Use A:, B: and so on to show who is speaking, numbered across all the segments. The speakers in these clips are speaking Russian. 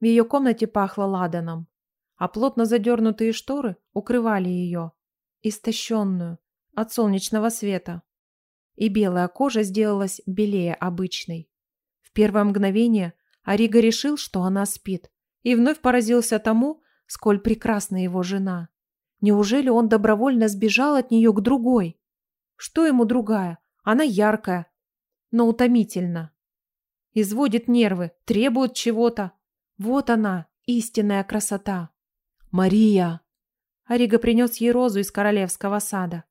A: В ее комнате пахло ладаном, а плотно задернутые шторы укрывали ее, истощенную, от солнечного света. И белая кожа сделалась белее обычной. В первое мгновение Арига решил, что она спит, и вновь поразился тому, сколь прекрасна его жена. Неужели он добровольно сбежал от нее к другой? Что ему другая? Она яркая, но утомительна. Изводит нервы, требует чего-то, вот она, истинная красота. Мария. Арига принес ей розу из королевского сада.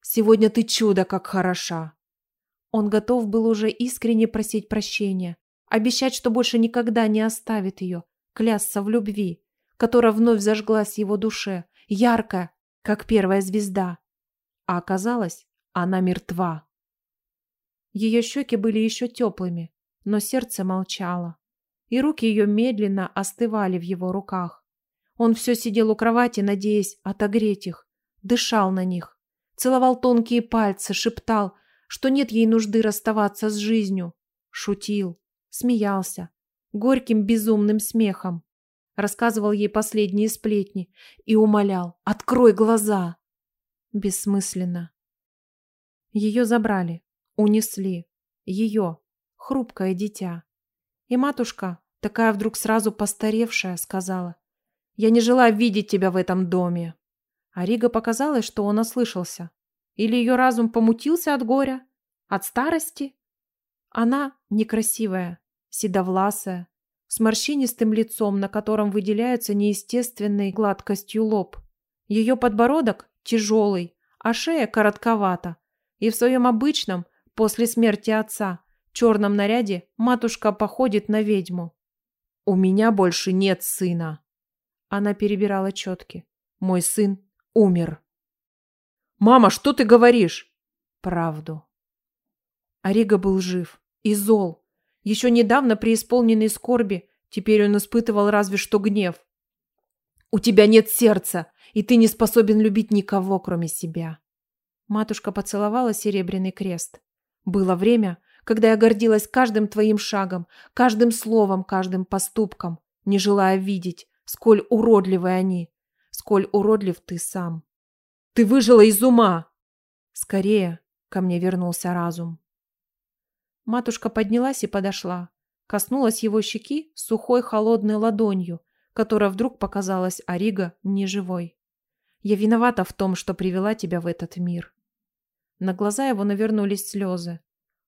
A: Сегодня ты чудо, как хороша. Он готов был уже искренне просить прощения, обещать, что больше никогда не оставит ее, клясться в любви, которая вновь зажглась в его душе, ярко, как первая звезда. А оказалось, она мертва. Ее щеки были еще теплыми, но сердце молчало и руки ее медленно остывали в его руках. Он все сидел у кровати, надеясь отогреть их, дышал на них, целовал тонкие пальцы, шептал, что нет ей нужды расставаться с жизнью, шутил, смеялся, горьким безумным смехом. Рассказывал ей последние сплетни и умолял «Открой глаза!» Бессмысленно. Ее забрали, унесли. Ее, хрупкое дитя. И матушка, Такая вдруг сразу постаревшая сказала. «Я не желаю видеть тебя в этом доме». А Рига показалось, что он ослышался. Или ее разум помутился от горя, от старости. Она некрасивая, седовласая, с морщинистым лицом, на котором выделяется неестественной гладкостью лоб. Ее подбородок тяжелый, а шея коротковата. И в своем обычном, после смерти отца, черном наряде матушка походит на ведьму. «У меня больше нет сына!» Она перебирала четки. «Мой сын умер!» «Мама, что ты говоришь?» «Правду!» Ориго был жив и зол. Еще недавно преисполненный скорби, теперь он испытывал разве что гнев. «У тебя нет сердца, и ты не способен любить никого, кроме себя!» Матушка поцеловала серебряный крест. Было время, когда я гордилась каждым твоим шагом, каждым словом, каждым поступком, не желая видеть, сколь уродливы они, сколь уродлив ты сам. Ты выжила из ума! Скорее ко мне вернулся разум. Матушка поднялась и подошла, коснулась его щеки сухой холодной ладонью, которая вдруг показалась Арига неживой. Я виновата в том, что привела тебя в этот мир. На глаза его навернулись слезы.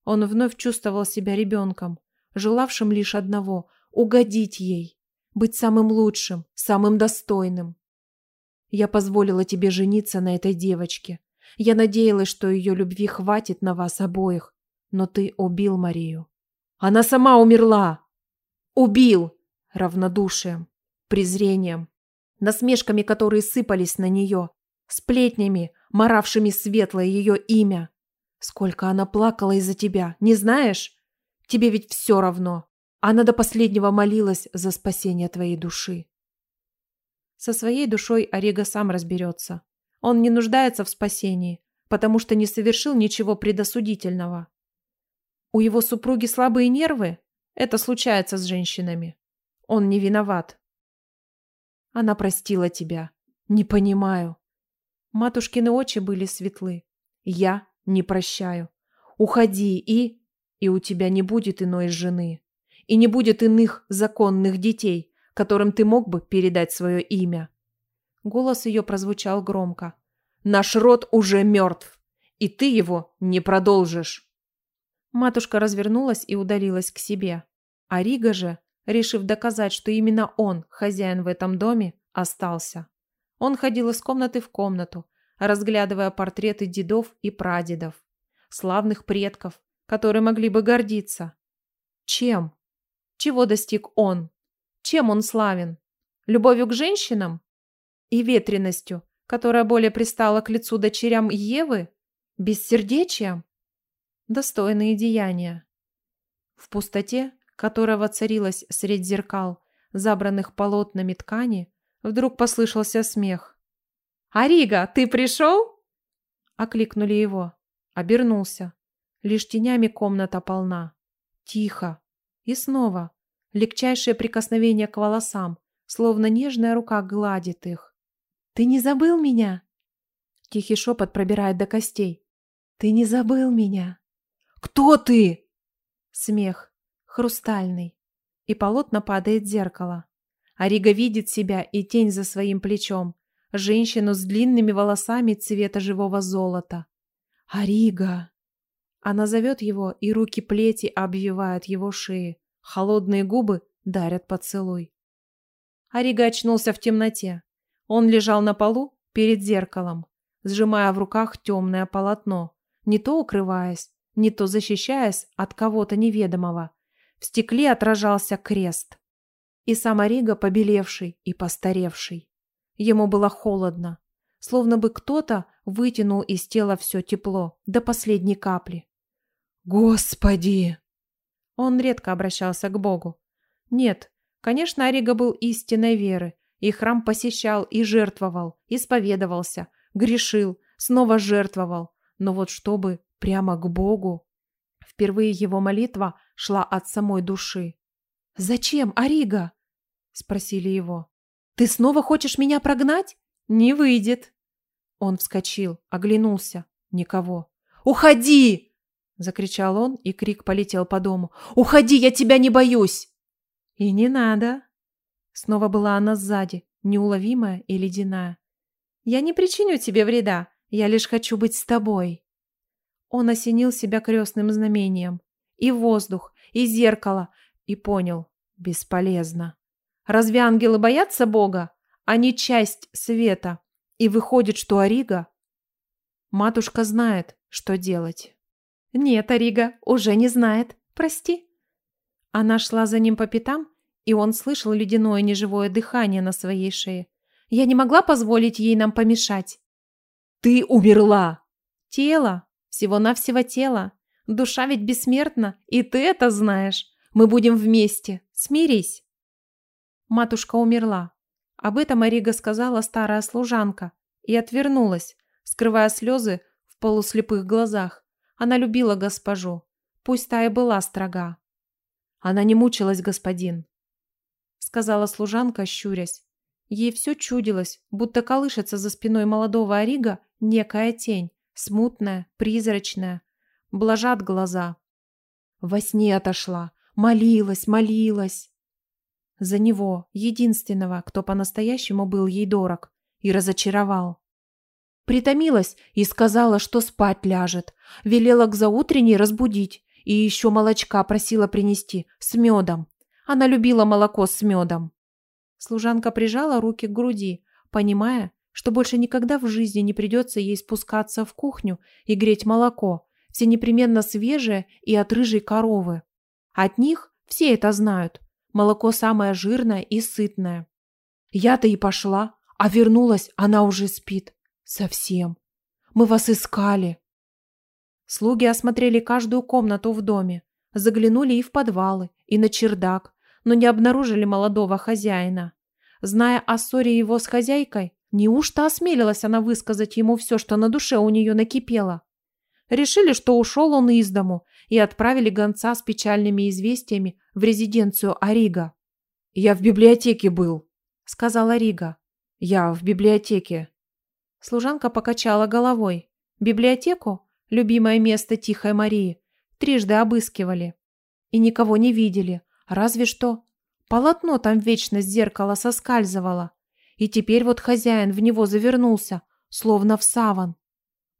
A: Он вновь чувствовал себя ребенком, желавшим лишь одного – угодить ей, быть самым лучшим, самым достойным. Я позволила тебе жениться на этой девочке. Я надеялась, что ее любви хватит на вас обоих, но ты убил Марию. Она сама умерла. Убил! Равнодушием, презрением, насмешками, которые сыпались на нее, сплетнями, моравшими светлое ее имя. Сколько она плакала из-за тебя, не знаешь? Тебе ведь все равно. Она до последнего молилась за спасение твоей души. Со своей душой Орега сам разберется. Он не нуждается в спасении, потому что не совершил ничего предосудительного. У его супруги слабые нервы? Это случается с женщинами. Он не виноват. Она простила тебя. Не понимаю. Матушкины очи были светлы. Я не прощаю. Уходи и... И у тебя не будет иной жены. И не будет иных законных детей, которым ты мог бы передать свое имя. Голос ее прозвучал громко. Наш род уже мертв, и ты его не продолжишь. Матушка развернулась и удалилась к себе. А Рига же, решив доказать, что именно он, хозяин в этом доме, остался. Он ходил из комнаты в комнату, разглядывая портреты дедов и прадедов, славных предков, которые могли бы гордиться. Чем? Чего достиг он? Чем он славен? Любовью к женщинам? И ветреностью, которая более пристала к лицу дочерям Евы? Бессердечием? Достойные деяния. В пустоте, которая воцарилась средь зеркал, забранных полотнами ткани, вдруг послышался смех. «Арига, ты пришел?» Окликнули его. Обернулся. Лишь тенями комната полна. Тихо. И снова. Легчайшее прикосновение к волосам, словно нежная рука гладит их. «Ты не забыл меня?» Тихий шепот пробирает до костей. «Ты не забыл меня?» «Кто ты?» Смех. Хрустальный. И полотно падает зеркало. Арига видит себя и тень за своим плечом женщину с длинными волосами цвета живого золота. «Арига!» Она зовет его, и руки плети обвивают его шеи. Холодные губы дарят поцелуй. Арига очнулся в темноте. Он лежал на полу перед зеркалом, сжимая в руках темное полотно, не то укрываясь, не то защищаясь от кого-то неведомого. В стекле отражался крест. И сам Арига побелевший и постаревший. Ему было холодно, словно бы кто-то вытянул из тела все тепло до последней капли. «Господи!» Он редко обращался к Богу. Нет, конечно, Арига был истинной веры, и храм посещал, и жертвовал, исповедовался, грешил, снова жертвовал. Но вот чтобы прямо к Богу... Впервые его молитва шла от самой души. «Зачем, Арига?» – спросили его. Ты снова хочешь меня прогнать? Не выйдет. Он вскочил, оглянулся. Никого. «Уходи!» — закричал он, и крик полетел по дому. «Уходи, я тебя не боюсь!» «И не надо!» Снова была она сзади, неуловимая и ледяная. «Я не причиню тебе вреда, я лишь хочу быть с тобой!» Он осенил себя крестным знамением. И воздух, и зеркало, и понял — бесполезно. Разве ангелы боятся Бога? А Они часть света. И выходит, что Арига... Матушка знает, что делать. Нет, Арига уже не знает. Прости. Она шла за ним по пятам, и он слышал ледяное неживое дыхание на своей шее. Я не могла позволить ей нам помешать. Ты умерла! Тело. Всего-навсего тело. Душа ведь бессмертна, и ты это знаешь. Мы будем вместе. Смирись матушка умерла. Об этом Арига сказала старая служанка и отвернулась, скрывая слезы в полуслепых глазах. Она любила госпожу, пусть та и была строга. Она не мучилась, господин, сказала служанка, щурясь. Ей все чудилось, будто колышется за спиной молодого Арига некая тень, смутная, призрачная. Блажат глаза. Во сне отошла, молилась, молилась за него, единственного, кто по-настоящему был ей дорог, и разочаровал. Притомилась и сказала, что спать ляжет, велела к заутренней разбудить и еще молочка просила принести с медом. Она любила молоко с медом. Служанка прижала руки к груди, понимая, что больше никогда в жизни не придется ей спускаться в кухню и греть молоко, все непременно свежее и от рыжей коровы. От них все это знают, Молоко самое жирное и сытное. Я-то и пошла, а вернулась, она уже спит. Совсем. Мы вас искали. Слуги осмотрели каждую комнату в доме, заглянули и в подвалы, и на чердак, но не обнаружили молодого хозяина. Зная о ссоре его с хозяйкой, неужто осмелилась она высказать ему все, что на душе у нее накипело? Решили, что ушел он из дому и отправили гонца с печальными известиями в резиденцию Арига. «Я в библиотеке был», — сказала Рига. «Я в библиотеке». Служанка покачала головой. Библиотеку, любимое место Тихой Марии, трижды обыскивали. И никого не видели, разве что. Полотно там вечно с зеркала соскальзывало. И теперь вот хозяин в него завернулся, словно в саван.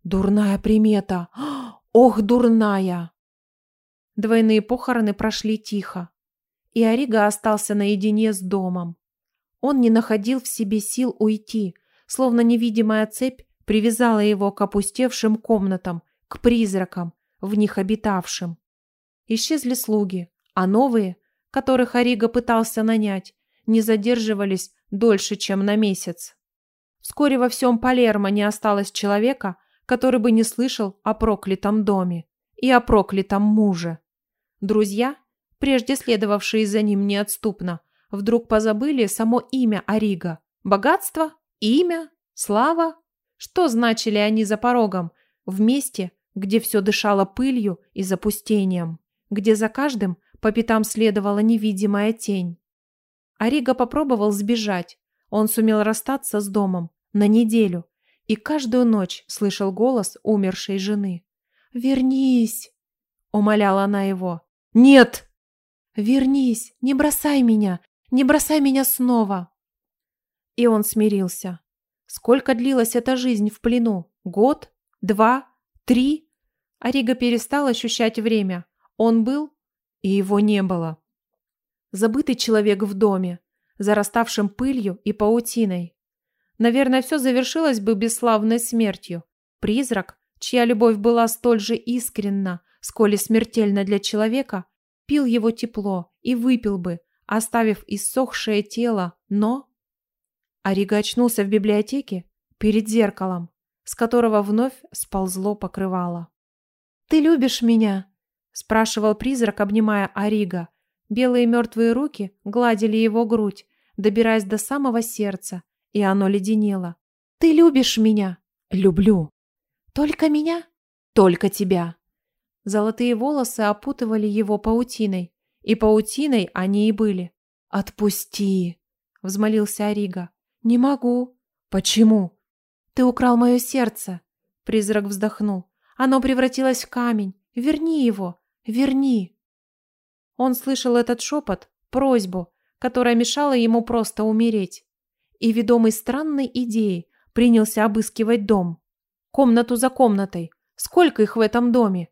A: «Дурная примета! Ох, дурная!» Двойные похороны прошли тихо, и Орига остался наедине с домом. Он не находил в себе сил уйти, словно невидимая цепь привязала его к опустевшим комнатам, к призракам, в них обитавшим. Исчезли слуги, а новые, которых Орига пытался нанять, не задерживались дольше, чем на месяц. Вскоре во всем Палермо не осталось человека, который бы не слышал о проклятом доме и о проклятом муже. Друзья, прежде следовавшие за ним неотступно, вдруг позабыли само имя Арига. Богатство, имя, слава. Что значили они за порогом? В месте, где все дышало пылью и запустением, где за каждым по пятам следовала невидимая тень. Арига попробовал сбежать. Он сумел расстаться с домом на неделю и каждую ночь слышал голос умершей жены. «Вернись!» – умоляла она его. Нет! Вернись, не бросай меня, не бросай меня снова. И он смирился. Сколько длилась эта жизнь в плену? Год? Два? Три? Арига перестал ощущать время. Он был, и его не было. Забытый человек в доме, зараставшим пылью и паутиной. Наверное, все завершилось бы бесславной смертью. Призрак, чья любовь была столь же искренна, вскоре смертельно для человека, пил его тепло и выпил бы, оставив иссохшее тело, но... Арига очнулся в библиотеке перед зеркалом, с которого вновь сползло покрывало. «Ты любишь меня?» – спрашивал призрак, обнимая Арига. Белые мертвые руки гладили его грудь, добираясь до самого сердца, и оно леденело. «Ты любишь меня?» «Люблю». «Только меня?» «Только тебя». Золотые волосы опутывали его паутиной. И паутиной они и были. «Отпусти!» — взмолился Арига. «Не могу». «Почему?» «Ты украл мое сердце!» Призрак вздохнул. «Оно превратилось в камень. Верни его! Верни!» Он слышал этот шепот, просьбу, которая мешала ему просто умереть. И, ведомый странной идеей, принялся обыскивать дом. Комнату за комнатой. Сколько их в этом доме?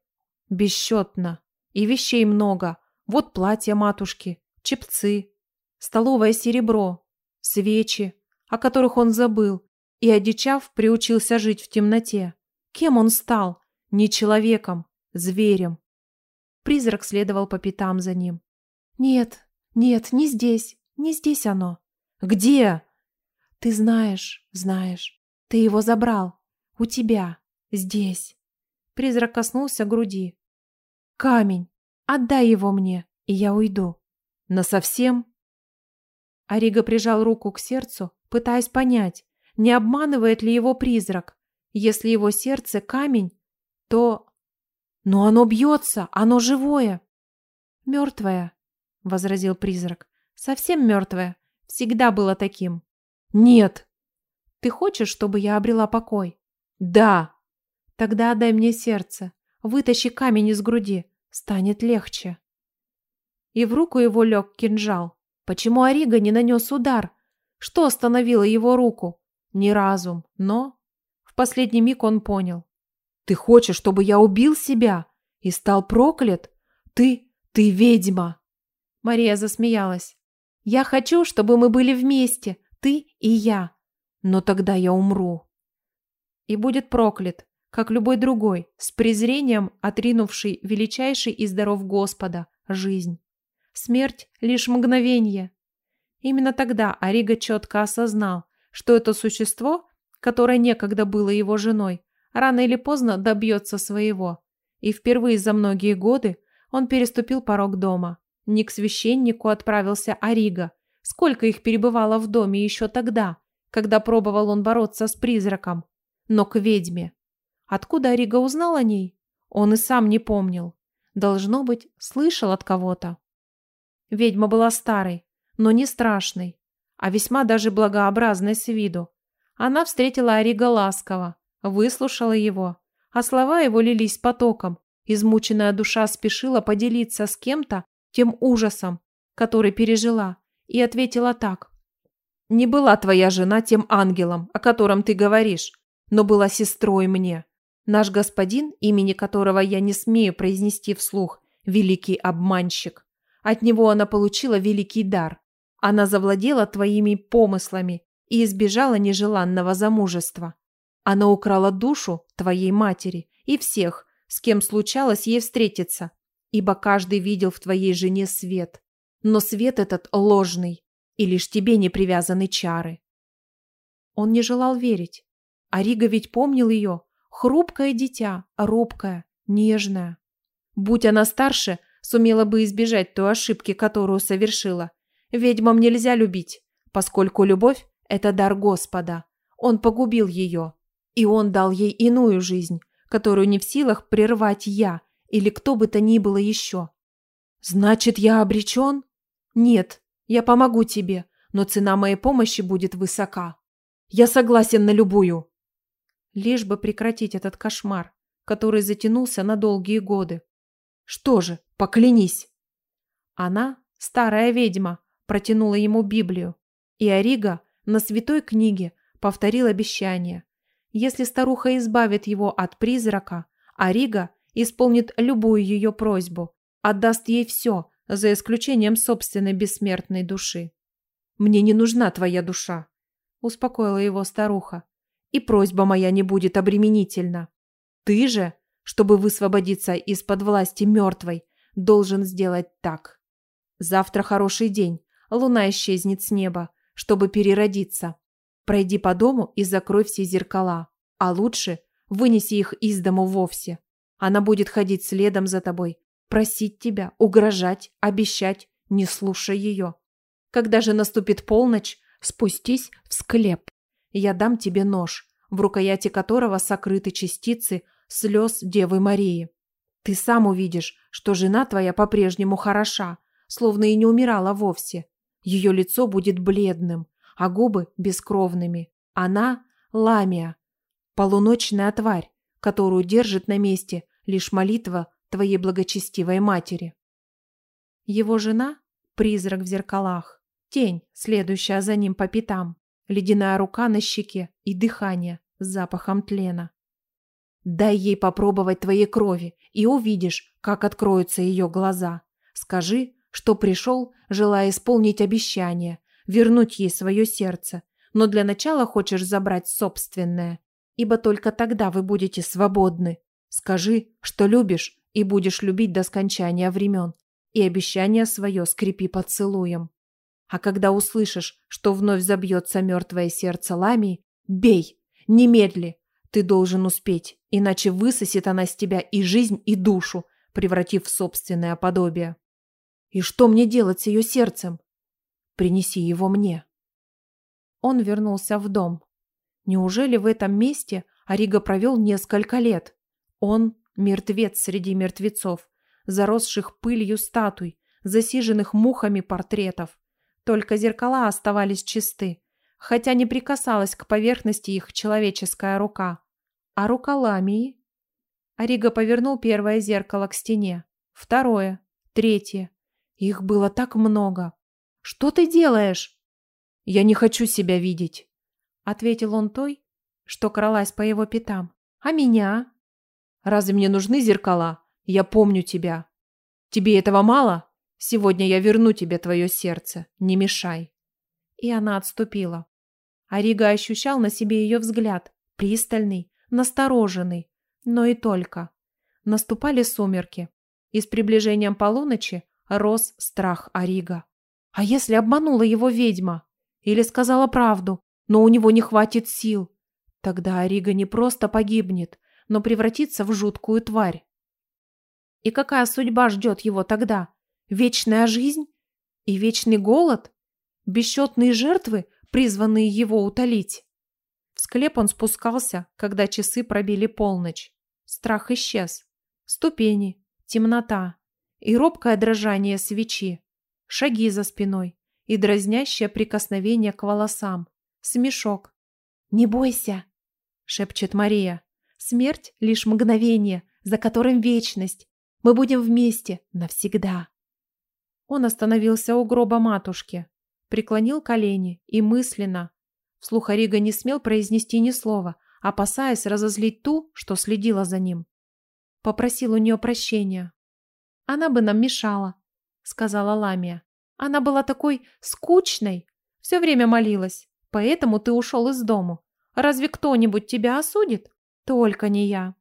A: Бесчетно. И вещей много. Вот платья матушки, чепцы, столовое серебро, свечи, о которых он забыл, и, одичав, приучился жить в темноте. Кем он стал? Не человеком, зверем. Призрак следовал по пятам за ним. «Нет, нет, не здесь, не здесь оно». «Где?» «Ты знаешь, знаешь. Ты его забрал. У тебя. Здесь». Призрак коснулся груди, Камень! Отдай его мне, и я уйду. На совсем? Арига прижал руку к сердцу, пытаясь понять, не обманывает ли его призрак. Если его сердце камень, то... Но оно бьется, оно живое. Мертвое, возразил призрак. Совсем мертвое. Всегда было таким. Нет. Ты хочешь, чтобы я обрела покой? Да. Тогда отдай мне сердце. Вытащи камень из груди, станет легче. И в руку его лег кинжал. Почему Орига не нанес удар? Что остановило его руку? Не разум, но... В последний миг он понял. «Ты хочешь, чтобы я убил себя и стал проклят? Ты... ты ведьма!» Мария засмеялась. «Я хочу, чтобы мы были вместе, ты и я. Но тогда я умру. И будет проклят, как любой другой, с презрением отринувший величайший из даров Господа – жизнь. Смерть – лишь мгновение. Именно тогда Арига четко осознал, что это существо, которое некогда было его женой, рано или поздно добьется своего. И впервые за многие годы он переступил порог дома. Не к священнику отправился Арига. Сколько их перебывало в доме еще тогда, когда пробовал он бороться с призраком. Но к ведьме. Откуда Рига узнал о ней? Он и сам не помнил. Должно быть, слышал от кого-то. Ведьма была старой, но не страшной, а весьма даже благообразной с виду. Она встретила Орига ласково, выслушала его, а слова его лились потоком. Измученная душа спешила поделиться с кем-то тем ужасом, который пережила, и ответила так. «Не была твоя жена тем ангелом, о котором ты говоришь, но была сестрой мне. Наш господин, имени которого я не смею произнести вслух, великий обманщик. От него она получила великий дар. Она завладела твоими помыслами и избежала нежеланного замужества. Она украла душу твоей матери и всех, с кем случалось ей встретиться, ибо каждый видел в твоей жене свет. Но свет этот ложный, и лишь тебе не привязаны чары. Он не желал верить. А Рига ведь помнил ее, Хрупкое дитя, робкое, нежное. Будь она старше, сумела бы избежать той ошибки, которую совершила. Ведьмам нельзя любить, поскольку любовь – это дар Господа. Он погубил ее, и он дал ей иную жизнь, которую не в силах прервать я или кто бы то ни было еще. «Значит, я обречен?» «Нет, я помогу тебе, но цена моей помощи будет высока. Я согласен на любую», лишь бы прекратить этот кошмар, который затянулся на долгие годы. Что же, поклянись. Она, старая ведьма, протянула ему Библию, и Арига на святой книге повторил обещание. Если старуха избавит его от призрака, Арига исполнит любую ее просьбу, отдаст ей все, за исключением собственной бессмертной души. «Мне не нужна твоя душа», – успокоила его старуха и просьба моя не будет обременительна. Ты же, чтобы высвободиться из-под власти мертвой, должен сделать так. Завтра хороший день, луна исчезнет с неба, чтобы переродиться. Пройди по дому и закрой все зеркала, а лучше вынеси их из дому вовсе. Она будет ходить следом за тобой, просить тебя, угрожать, обещать, не слушай ее. Когда же наступит полночь, спустись в склеп я дам тебе нож, в рукояти которого сокрыты частицы слез Девы Марии. Ты сам увидишь, что жена твоя по-прежнему хороша, словно и не умирала вовсе. Ее лицо будет бледным, а губы бескровными. Она – ламия, полуночная тварь, которую держит на месте лишь молитва твоей благочестивой матери. Его жена – призрак в зеркалах, тень, следующая за ним по пятам ледяная рука на щеке и дыхание с запахом тлена. Дай ей попробовать твоей крови, и увидишь, как откроются ее глаза. Скажи, что пришел, желая исполнить обещание, вернуть ей свое сердце, но для начала хочешь забрать собственное, ибо только тогда вы будете свободны. Скажи, что любишь, и будешь любить до скончания времен, и обещание свое скрепи поцелуем. А когда услышишь, что вновь забьется мертвое сердце Лами, бей, немедли. Ты должен успеть, иначе высосет она с тебя и жизнь, и душу, превратив в собственное подобие. И что мне делать с ее сердцем? Принеси его мне. Он вернулся в дом. Неужели в этом месте Арига провел несколько лет? Он – мертвец среди мертвецов, заросших пылью статуй, засиженных мухами портретов, только зеркала оставались чисты, хотя не прикасалась к поверхности их человеческая рука. А рука Ламии? Арига повернул первое зеркало к стене, второе, третье. Их было так много. «Что ты делаешь?» «Я не хочу себя видеть», — ответил он той, что кралась по его пятам. «А меня?» «Разве мне нужны зеркала? Я помню тебя. Тебе этого мало?» Сегодня я верну тебе твое сердце. Не мешай». И она отступила. Арига ощущал на себе ее взгляд, пристальный, настороженный, но и только. Наступали сумерки, и с приближением полуночи рос страх Арига. А если обманула его ведьма? Или сказала правду, но у него не хватит сил? Тогда Арига не просто погибнет, но превратится в жуткую тварь. И какая судьба ждет его тогда? вечная жизнь и вечный голод, бесчетные жертвы, призванные его утолить. В склеп он спускался, когда часы пробили полночь. Страх исчез. Ступени, темнота и робкое дрожание свечи, шаги за спиной и дразнящее прикосновение к волосам, смешок. «Не бойся!» – шепчет Мария. «Смерть – лишь мгновение, за которым вечность. Мы будем вместе навсегда!» Он остановился у гроба матушки, преклонил колени и мысленно. Вслух Орига не смел произнести ни слова, опасаясь разозлить ту, что следила за ним. Попросил у нее прощения. «Она бы нам мешала», — сказала Ламия. «Она была такой скучной, все время молилась, поэтому ты ушел из дому. Разве кто-нибудь тебя осудит? Только не я».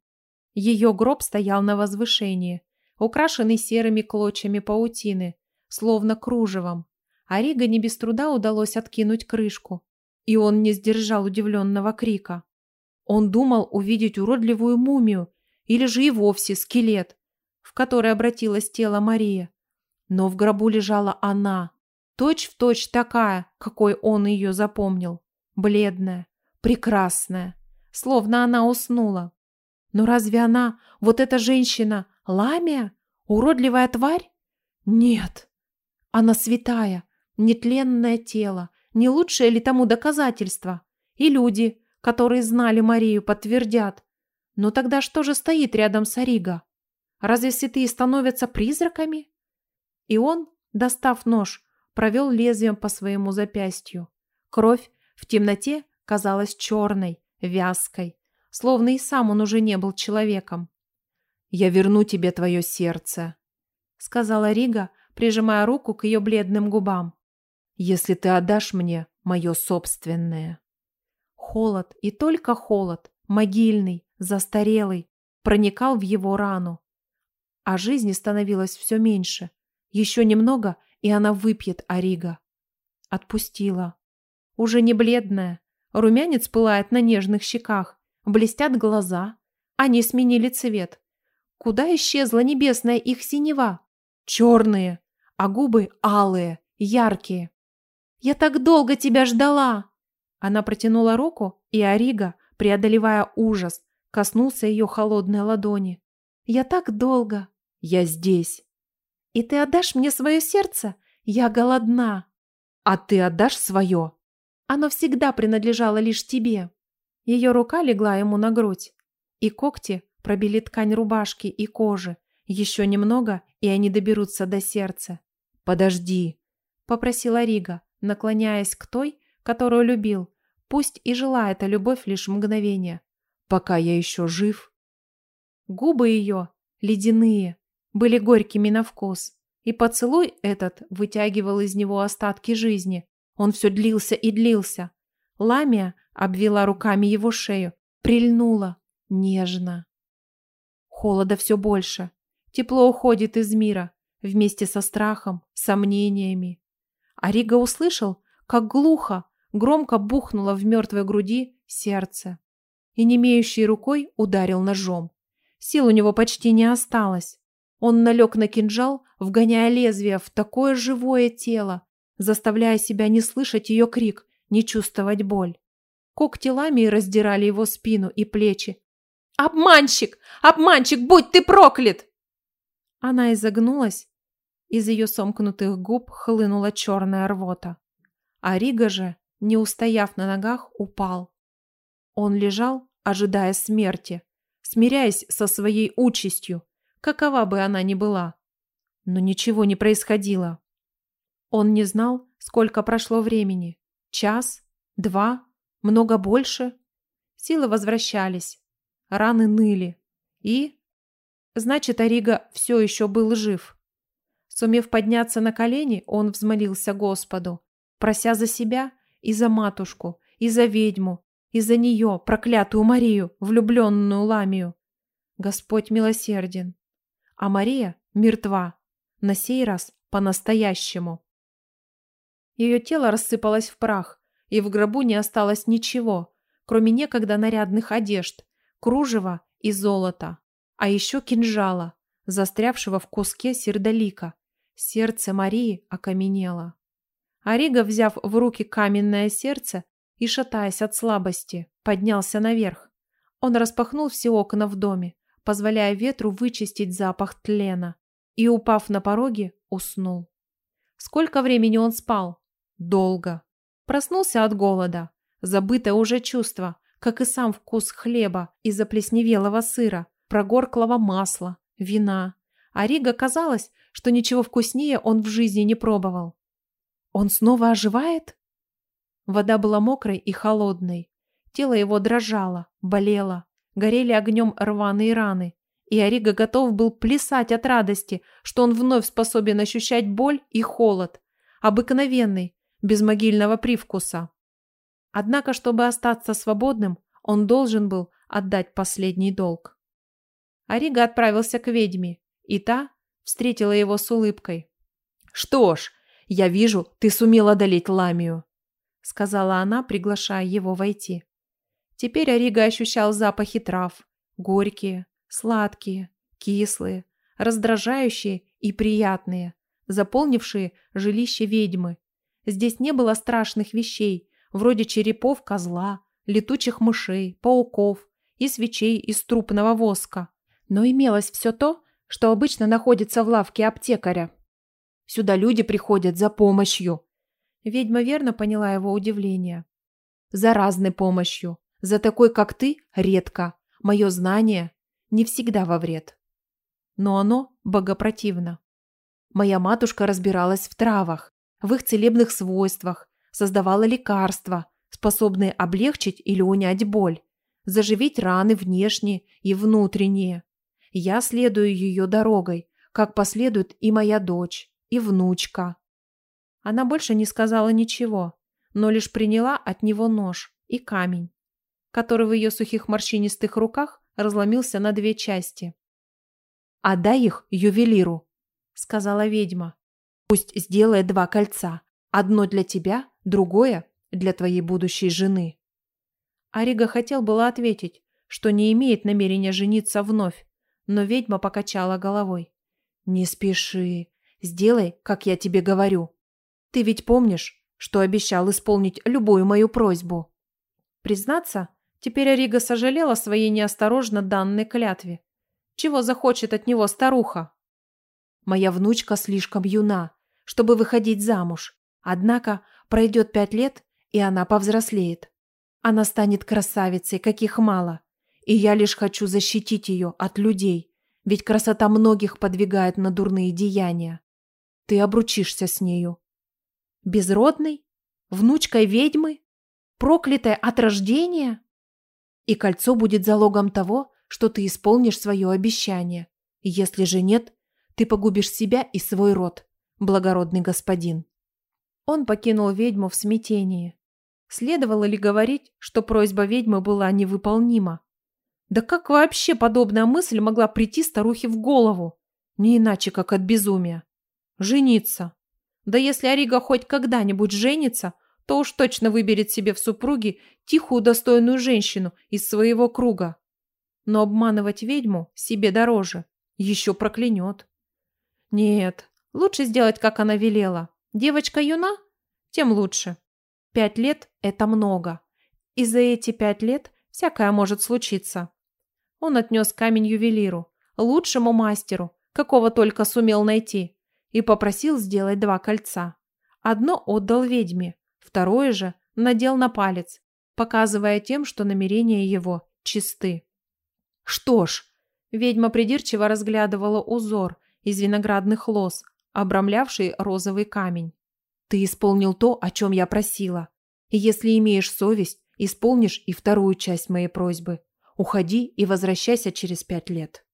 A: Ее гроб стоял на возвышении, украшенный серыми клочьями паутины, словно кружевом. А Ригане без труда удалось откинуть крышку, и он не сдержал удивленного крика. Он думал увидеть уродливую мумию или же и вовсе скелет, в который обратилось тело Мария. Но в гробу лежала она, точь-в-точь точь такая, какой он ее запомнил, бледная, прекрасная, словно она уснула. Но разве она, вот эта женщина, ламия, уродливая тварь? Нет, она святая, нетленное тело, не лучшее ли тому доказательство? И люди, которые знали Марию, подтвердят. Но тогда что же стоит рядом с Ариго? Разве святые становятся призраками? И он, достав нож, провел лезвием по своему запястью. Кровь в темноте казалась черной, вязкой, словно и сам он уже не был человеком. «Я верну тебе твое сердце», — сказала Рига, — прижимая руку к ее бледным губам. «Если ты отдашь мне мое собственное». Холод, и только холод, могильный, застарелый, проникал в его рану. А жизни становилось все меньше. Еще немного, и она выпьет Арига. Отпустила. Уже не бледная. Румянец пылает на нежных щеках. Блестят глаза. Они сменили цвет. Куда исчезла небесная их синева? Черные, а губы алые, яркие. «Я так долго тебя ждала!» Она протянула руку, и Арига, преодолевая ужас, коснулся ее холодной ладони. «Я так долго! Я здесь!» «И ты отдашь мне свое сердце? Я голодна!» «А ты отдашь свое?» «Оно всегда принадлежало лишь тебе!» Ее рука легла ему на грудь, и когти пробили ткань рубашки и кожи. Еще немного, и они доберутся до сердца. «Подожди!» – попросила Рига, наклоняясь к той, которую любил, пусть и жила эта любовь лишь мгновение. «Пока я еще жив!» Губы ее, ледяные, были горькими на вкус, и поцелуй этот вытягивал из него остатки жизни. Он все длился и длился. Ламия обвела руками его шею, прильнула, нежно. Холода все больше. Тепло уходит из мира вместе со страхом, сомнениями. Арига услышал, как глухо, громко бухнуло в мертвой груди сердце и, не имеющей рукой, ударил ножом. Сил у него почти не осталось. Он налег на кинжал, вгоняя лезвие в такое живое тело, заставляя себя не слышать ее крик, не чувствовать боль. Когти ламии раздирали его спину и плечи. «Обманщик! Обманщик! Будь ты проклят!» Она изогнулась, из ее сомкнутых губ хлынула черная рвота. А Рига же, не устояв на ногах, упал. Он лежал, ожидая смерти, смиряясь со своей участью, какова бы она ни была. Но ничего не происходило. Он не знал, сколько прошло времени. Час? Два? Много больше? Силы возвращались. Раны ныли. И... Значит, Арига все еще был жив. Сумев подняться на колени, он взмолился Господу, прося за себя и за матушку, и за ведьму, и за нее, проклятую Марию, влюбленную Ламию. Господь милосерден. А Мария мертва. На сей раз по-настоящему. Ее тело рассыпалось в прах, и в гробу не осталось ничего, кроме некогда нарядных одежд, кружева и золота, а еще кинжала, застрявшего в куске сердолика, Сердце Марии окаменело. Арига, взяв в руки каменное сердце и шатаясь от слабости, поднялся наверх. Он распахнул все окна в доме, позволяя ветру вычистить запах тлена, и, упав на пороге, уснул. Сколько времени он спал? Долго. Проснулся от голода. Забытое уже чувство, как и сам вкус хлеба и заплесневелого сыра, прогорклого масла, вина. Арига, казалось, что ничего вкуснее он в жизни не пробовал. Он снова оживает? Вода была мокрой и холодной. Тело его дрожало, болело, горели огнем рваные раны. И Орига готов был плясать от радости, что он вновь способен ощущать боль и холод. Обыкновенный, без могильного привкуса. Однако, чтобы остаться свободным, он должен был отдать последний долг. Орига отправился к ведьме, и та, встретила его с улыбкой. «Что ж, я вижу, ты сумел одолеть Ламию», — сказала она, приглашая его войти. Теперь Орига ощущал запахи трав. Горькие, сладкие, кислые, раздражающие и приятные, заполнившие жилище ведьмы. Здесь не было страшных вещей, вроде черепов козла, летучих мышей, пауков и свечей из трупного воска. Но имелось все то, что обычно находится в лавке аптекаря. Сюда люди приходят за помощью. Ведьма верно поняла его удивление. За разной помощью. За такой, как ты, редко. Мое знание не всегда во вред. Но оно богопротивно. Моя матушка разбиралась в травах, в их целебных свойствах, создавала лекарства, способные облегчить или унять боль, заживить раны внешние и внутренние. Я следую ее дорогой, как последует и моя дочь, и внучка. Она больше не сказала ничего, но лишь приняла от него нож и камень, который в ее сухих морщинистых руках разломился на две части. «Отдай их ювелиру», — сказала ведьма. «Пусть сделает два кольца, одно для тебя, другое для твоей будущей жены». Арига хотел было ответить, что не имеет намерения жениться вновь, но ведьма покачала головой. «Не спеши. Сделай, как я тебе говорю. Ты ведь помнишь, что обещал исполнить любую мою просьбу?» Признаться, теперь Арига сожалела своей неосторожно данной клятве. Чего захочет от него старуха? «Моя внучка слишком юна, чтобы выходить замуж. Однако пройдет пять лет, и она повзрослеет. Она станет красавицей, каких мало. И я лишь хочу защитить ее от людей, ведь красота многих подвигает на дурные деяния. Ты обручишься с нею. Безродной? Внучкой ведьмы? Проклятая от рождения? И кольцо будет залогом того, что ты исполнишь свое обещание. Если же нет, ты погубишь себя и свой род, благородный господин. Он покинул ведьму в смятении. Следовало ли говорить, что просьба ведьмы была невыполнима? Да как вообще подобная мысль могла прийти старухе в голову? Не иначе, как от безумия. Жениться. Да если Арига хоть когда-нибудь женится, то уж точно выберет себе в супруги тихую достойную женщину из своего круга. Но обманывать ведьму себе дороже. Еще проклянет. Нет, лучше сделать, как она велела. Девочка юна? Тем лучше. Пять лет – это много. И за эти пять лет всякое может случиться. Он отнес камень ювелиру, лучшему мастеру, какого только сумел найти, и попросил сделать два кольца. Одно отдал ведьме, второе же надел на палец, показывая тем, что намерения его чисты. Что ж, ведьма придирчиво разглядывала узор из виноградных лоз, обрамлявший розовый камень. Ты исполнил то, о чем я просила. И если имеешь совесть, исполнишь и вторую часть моей просьбы. Уходи и возвращайся через пять лет.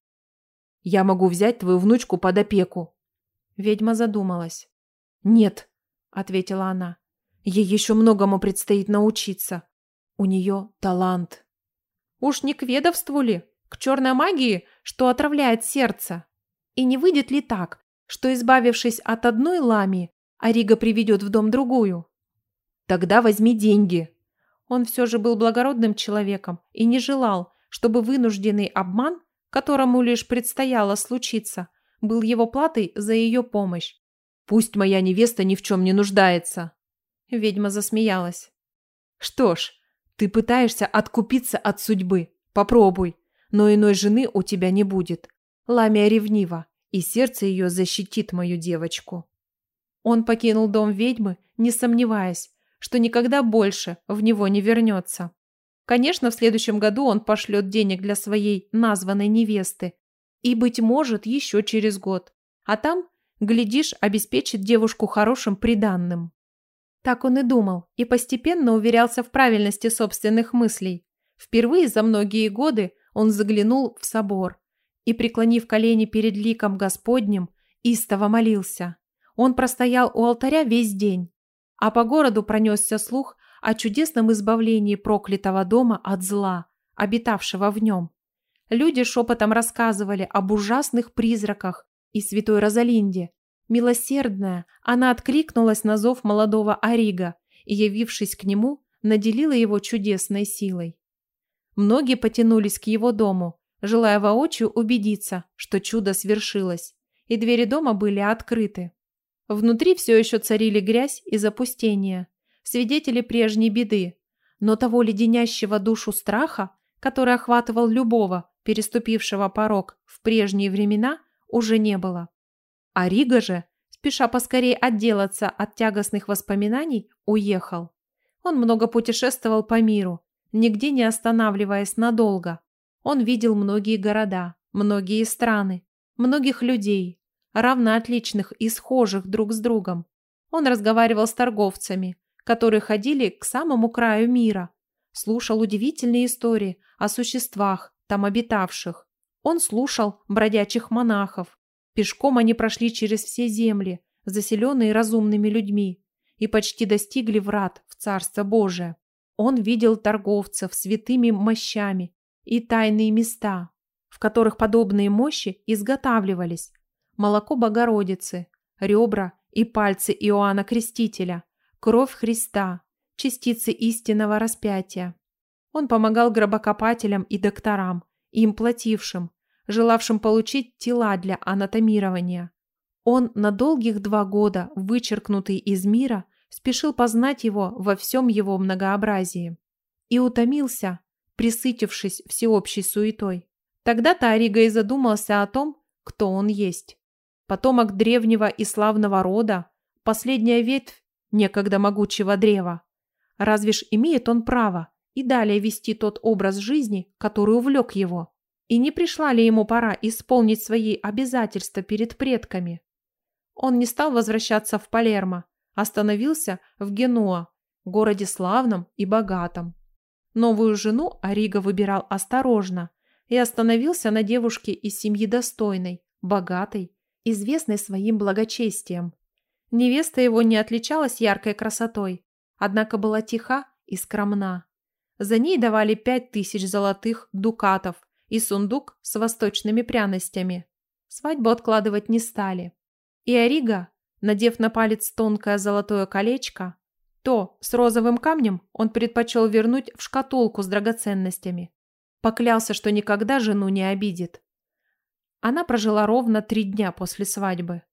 A: Я могу взять твою внучку под опеку. Ведьма задумалась. Нет, ответила она. Ей еще многому предстоит научиться. У нее талант. Уж не к ведовству ли? К черной магии, что отравляет сердце? И не выйдет ли так, что, избавившись от одной лами, Арига приведет в дом другую? Тогда возьми деньги, он все же был благородным человеком и не желал, чтобы вынужденный обман, которому лишь предстояло случиться, был его платой за ее помощь. «Пусть моя невеста ни в чем не нуждается!» Ведьма засмеялась. «Что ж, ты пытаешься откупиться от судьбы. Попробуй, но иной жены у тебя не будет. Ламия ревнива, и сердце ее защитит мою девочку». Он покинул дом ведьмы, не сомневаясь, что никогда больше в него не вернется. Конечно, в следующем году он пошлет денег для своей названной невесты. И, быть может, еще через год. А там, глядишь, обеспечит девушку хорошим приданным. Так он и думал, и постепенно уверялся в правильности собственных мыслей. Впервые за многие годы он заглянул в собор и, преклонив колени перед ликом Господним, истово молился. Он простоял у алтаря весь день, а по городу пронесся слух о чудесном избавлении проклятого дома от зла, обитавшего в нем. Люди шепотом рассказывали об ужасных призраках и святой Розалинде. Милосердная, она откликнулась на зов молодого Арига и, явившись к нему, наделила его чудесной силой. Многие потянулись к его дому, желая воочию убедиться, что чудо свершилось, и двери дома были открыты. Внутри все еще царили грязь и запустение, свидетели прежней беды, но того леденящего душу страха, который охватывал любого, переступившего порог в прежние времена, уже не было. А Рига же, спеша поскорее отделаться от тягостных воспоминаний, уехал. Он много путешествовал по миру, нигде не останавливаясь надолго. Он видел многие города, многие страны, многих людей, равно отличных и схожих друг с другом. Он разговаривал с торговцами, которые ходили к самому краю мира, слушал удивительные истории о существах, там обитавших. Он слушал бродячих монахов. Пешком они прошли через все земли, заселенные разумными людьми, и почти достигли врат в Царство Божие. Он видел торговцев святыми мощами и тайные места, в которых подобные мощи изготавливались, молоко Богородицы, ребра и пальцы Иоанна Крестителя, кровь Христа, частицы истинного распятия. Он помогал гробокопателям и докторам, им платившим, желавшим получить тела для анатомирования. Он на долгих два года, вычеркнутый из мира, спешил познать его во всем его многообразии. И утомился, присытившись всеобщей суетой. Тогда-то Арига и задумался о том, кто он есть потомок древнего и славного рода, последняя ветвь некогда могучего древа. Разве ж имеет он право и далее вести тот образ жизни, который увлек его? И не пришла ли ему пора исполнить свои обязательства перед предками? Он не стал возвращаться в Палермо, остановился в Генуа, городе славном и богатом. Новую жену Ариго выбирал осторожно и остановился на девушке из семьи достойной, богатой известный своим благочестием. Невеста его не отличалась яркой красотой, однако была тиха и скромна. За ней давали пять тысяч золотых дукатов и сундук с восточными пряностями. Свадьбу откладывать не стали. И Арига, надев на палец тонкое золотое колечко, то с розовым камнем он предпочел вернуть в шкатулку с драгоценностями. Поклялся, что никогда жену не обидит. Она прожила ровно три дня после свадьбы.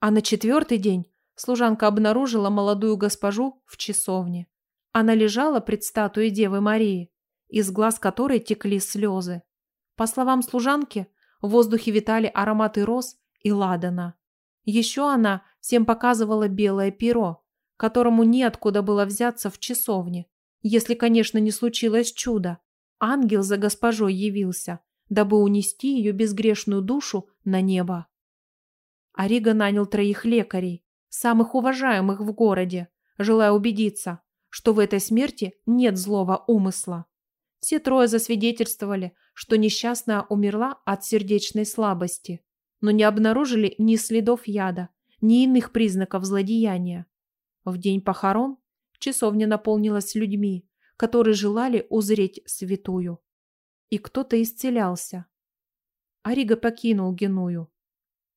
A: А на четвертый день служанка обнаружила молодую госпожу в часовне. Она лежала пред статуей Девы Марии, из глаз которой текли слезы. По словам служанки, в воздухе витали ароматы роз и ладана. Еще она всем показывала белое перо, которому неоткуда было взяться в часовне, если, конечно, не случилось чудо. Ангел за госпожой явился, дабы унести ее безгрешную душу на небо. Ориго нанял троих лекарей, самых уважаемых в городе, желая убедиться, что в этой смерти нет злого умысла. Все трое засвидетельствовали, что несчастная умерла от сердечной слабости, но не обнаружили ни следов яда, ни иных признаков злодеяния. В день похорон часовня наполнилась людьми, которые желали узреть святую и кто-то исцелялся. Арига покинул Геную.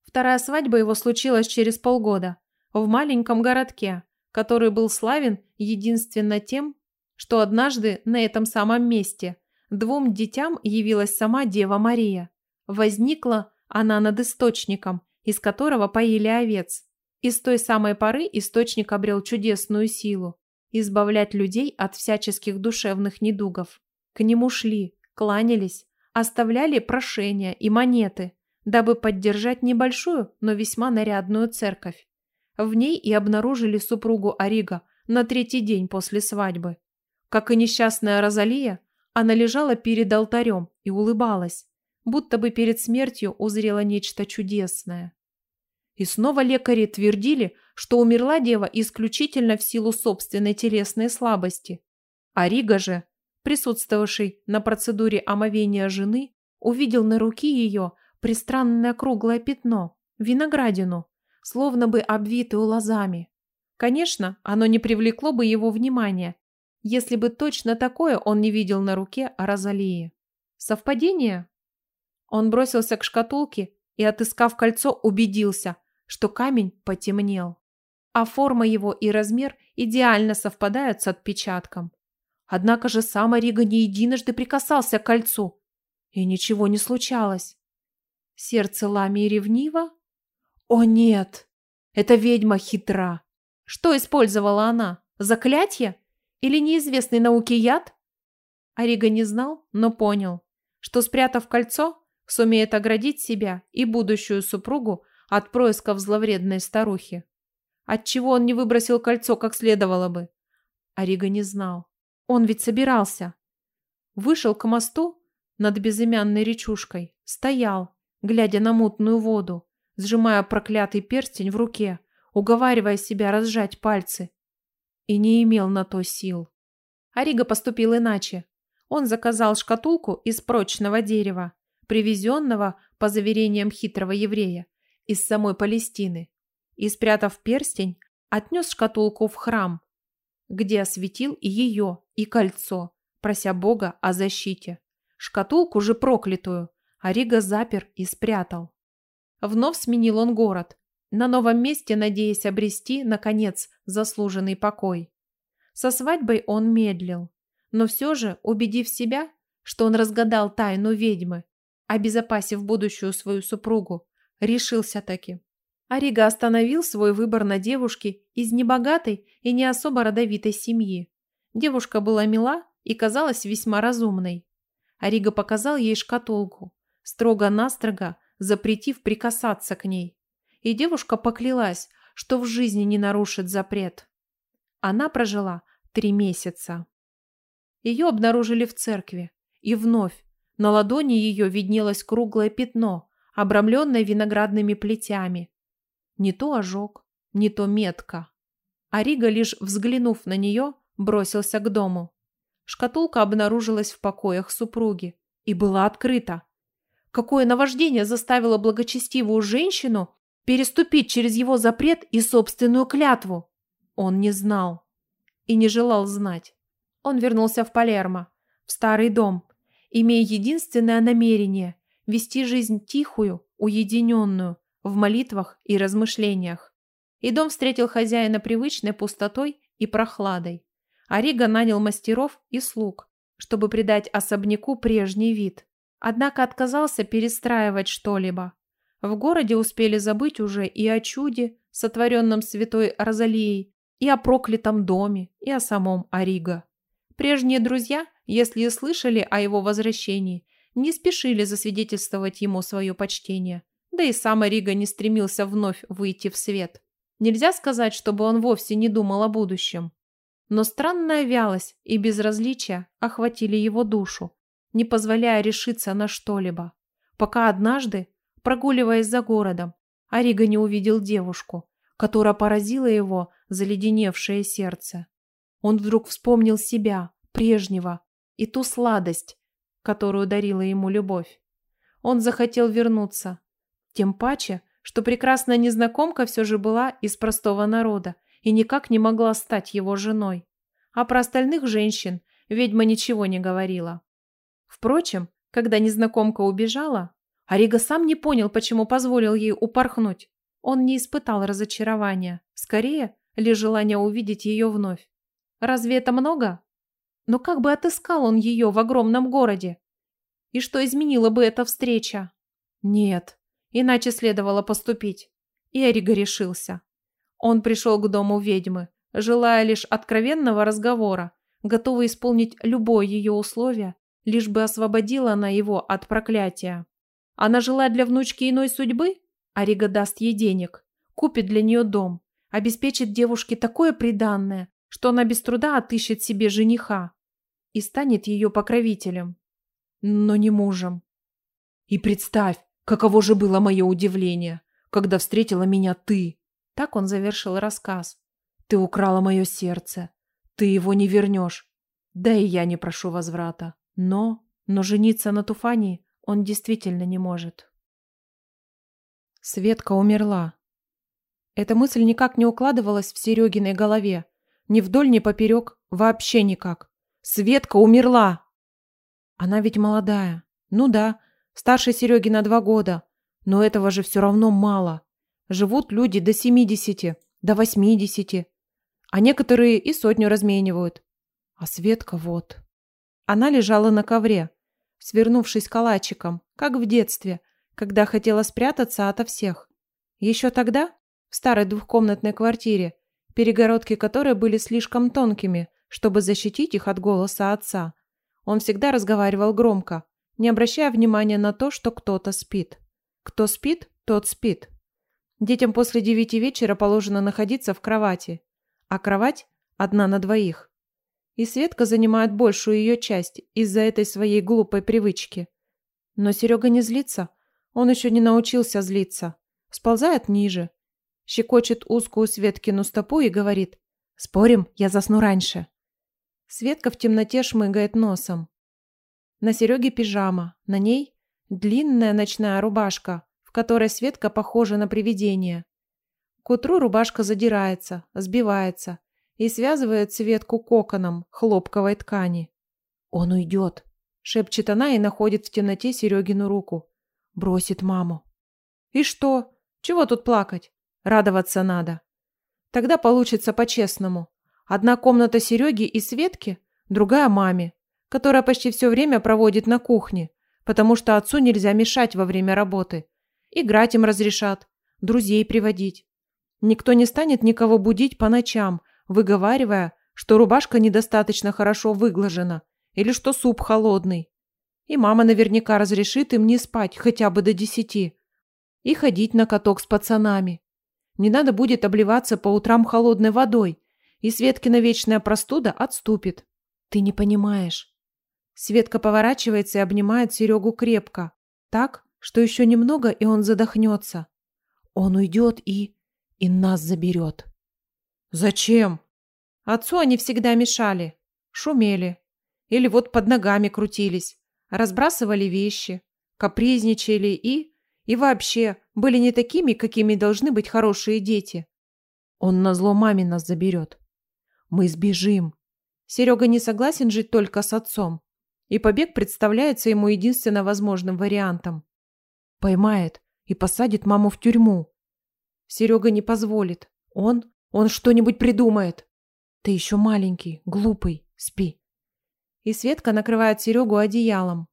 A: Вторая свадьба его случилась через полгода, в маленьком городке, который был славен единственно тем, что однажды на этом самом месте двум детям явилась сама Дева Мария. Возникла она над источником, из которого поили овец. И с той самой поры источник обрел чудесную силу избавлять людей от всяческих душевных недугов. К нему шли, кланялись, оставляли прошения и монеты, дабы поддержать небольшую, но весьма нарядную церковь. В ней и обнаружили супругу Арига на третий день после свадьбы. Как и несчастная Розалия, она лежала перед алтарем и улыбалась, будто бы перед смертью узрела нечто чудесное. И снова лекари твердили, что умерла дева исключительно в силу собственной телесной слабости. А же присутствовавший на процедуре омовения жены, увидел на руке ее пристранное круглое пятно, виноградину, словно бы обвитую лозами. Конечно, оно не привлекло бы его внимания, если бы точно такое он не видел на руке Розалии. Совпадение? Он бросился к шкатулке и, отыскав кольцо, убедился, что камень потемнел. А форма его и размер идеально совпадают с отпечатком. Однако же сам Ориго не единожды прикасался к кольцу, и ничего не случалось. Сердце Лами ревниво? О нет! Эта ведьма хитра. Что использовала она? Заклятье? Или неизвестный науке яд? Ориго не знал, но понял, что, спрятав кольцо, сумеет оградить себя и будущую супругу от происков зловредной старухи. Отчего он не выбросил кольцо как следовало бы? Ориго не знал. Он ведь собирался. Вышел к мосту над безымянной речушкой, стоял, глядя на мутную воду, сжимая проклятый перстень в руке, уговаривая себя разжать пальцы. И не имел на то сил. Арига поступил иначе. Он заказал шкатулку из прочного дерева, привезенного, по заверениям хитрого еврея, из самой Палестины, и, спрятав перстень, отнес шкатулку в храм, где осветил и ее, и кольцо, прося Бога о защите. Шкатулку же проклятую Арига запер и спрятал. Вновь сменил он город, на новом месте надеясь обрести, наконец, заслуженный покой. Со свадьбой он медлил, но все же, убедив себя, что он разгадал тайну ведьмы, обезопасив будущую свою супругу, решился таки. Арига остановил свой выбор на девушке из небогатой и не особо родовитой семьи. Девушка была мила и казалась весьма разумной. Арига показал ей шкатулку, строго-настрого запретив прикасаться к ней. И девушка поклялась, что в жизни не нарушит запрет. Она прожила три месяца. Ее обнаружили в церкви. И вновь на ладони ее виднелось круглое пятно, обрамленное виноградными плетями, не то ожог, не то метка. Арига, лишь взглянув на нее, бросился к дому. Шкатулка обнаружилась в покоях супруги и была открыта. Какое наваждение заставило благочестивую женщину переступить через его запрет и собственную клятву? Он не знал и не желал знать. Он вернулся в Палермо, в старый дом, имея единственное намерение – вести жизнь тихую, уединенную – в молитвах и размышлениях. И дом встретил хозяина привычной пустотой и прохладой. Ориго нанял мастеров и слуг, чтобы придать особняку прежний вид. Однако отказался перестраивать что-либо. В городе успели забыть уже и о чуде, сотворенном святой Розалией, и о проклятом доме, и о самом Ориго. Прежние друзья, если и слышали о его возвращении, не спешили засвидетельствовать ему свое почтение – да и сам Рига не стремился вновь выйти в свет. Нельзя сказать, чтобы он вовсе не думал о будущем. Но странная вялость и безразличие охватили его душу, не позволяя решиться на что-либо. Пока однажды, прогуливаясь за городом, Арига не увидел девушку, которая поразила его заледеневшее сердце. Он вдруг вспомнил себя, прежнего, и ту сладость, которую дарила ему любовь. Он захотел вернуться, тем паче, что прекрасная незнакомка все же была из простого народа и никак не могла стать его женой. А про остальных женщин ведьма ничего не говорила. Впрочем, когда незнакомка убежала, Арига сам не понял, почему позволил ей упорхнуть. Он не испытал разочарования, скорее, ли желание увидеть ее вновь. Разве это много? Но как бы отыскал он ее в огромном городе? И что изменила бы эта встреча? Нет, Иначе следовало поступить. И Эриго решился. Он пришел к дому ведьмы, желая лишь откровенного разговора, готовый исполнить любое ее условие, лишь бы освободила она его от проклятия. Она жила для внучки иной судьбы? Арига даст ей денег, купит для нее дом, обеспечит девушке такое приданное, что она без труда отыщет себе жениха и станет ее покровителем, но не мужем. И представь, Каково же было мое удивление, когда встретила меня ты. Так он завершил рассказ. Ты украла мое сердце. Ты его не вернешь. Да и я не прошу возврата. Но, но жениться на Туфани он действительно не может. Светка умерла. Эта мысль никак не укладывалась в Серегиной голове. Ни вдоль, ни поперек. Вообще никак. Светка умерла! Она ведь молодая. Ну да, Старше Сереги на два года. Но этого же все равно мало. Живут люди до 70, до 80. А некоторые и сотню разменивают. А Светка вот. Она лежала на ковре, свернувшись калачиком, как в детстве, когда хотела спрятаться ото всех. Еще тогда, в старой двухкомнатной квартире, перегородки которой были слишком тонкими, чтобы защитить их от голоса отца. Он всегда разговаривал громко, не обращая внимания на то, что кто-то спит. Кто спит, тот спит. Детям после девяти вечера положено находиться в кровати, а кровать одна на двоих. И Светка занимает большую ее часть из-за этой своей глупой привычки. Но Серега не злится. Он еще не научился злиться. Сползает ниже. Щекочет узкую Светкину стопу и говорит «Спорим, я засну раньше». Светка в темноте шмыгает носом. На Сереге пижама, на ней длинная ночная рубашка, в которой Светка похожа на привидение. К утру рубашка задирается, сбивается и связывает Светку коконом хлопковой ткани. «Он уйдет», — шепчет она и находит в темноте Серегину руку. Бросит маму. «И что? Чего тут плакать? Радоваться надо. Тогда получится по-честному. Одна комната Сереги и Светки, другая маме, которая почти все время проводит на кухне, потому что отцу нельзя мешать во время работы. Играть им разрешат, друзей приводить. Никто не станет никого будить по ночам, выговаривая, что рубашка недостаточно хорошо выглажена или что суп холодный. И мама наверняка разрешит им не спать хотя бы до десяти и ходить на каток с пацанами. Не надо будет обливаться по утрам холодной водой, и Светкина вечная простуда отступит. Ты не понимаешь. Светка поворачивается и обнимает Серегу крепко. Так, что еще немного, и он задохнется. Он уйдет и... и нас заберет. Зачем? Отцу они всегда мешали. Шумели. Или вот под ногами крутились. Разбрасывали вещи. Капризничали и... И вообще, были не такими, какими должны быть хорошие дети. Он назло маме нас заберет. Мы сбежим. Серега не согласен жить только с отцом и побег представляется ему единственно возможным вариантом. Поймает и посадит маму в тюрьму. Серега не позволит. Он, он что-нибудь придумает. Ты еще маленький, глупый, спи. И Светка накрывает Серегу одеялом.